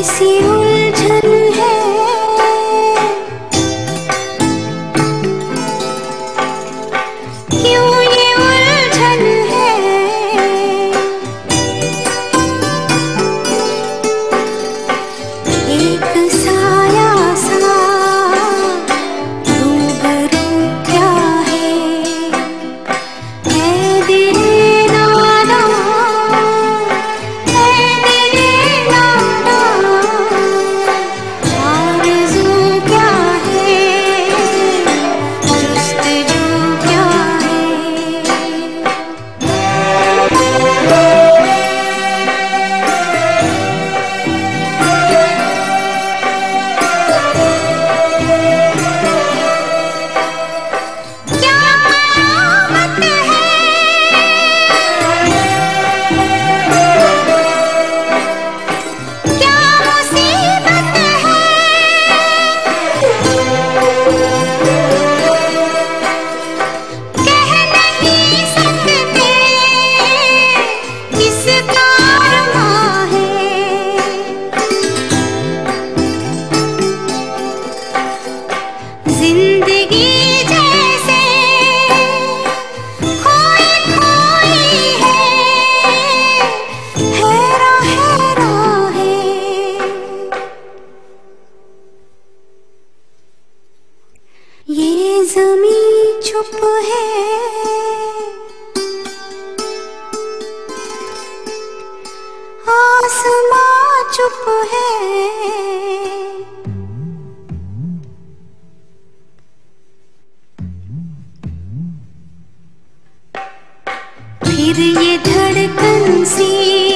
कैसी चुप है। फिर ये धड़कन सी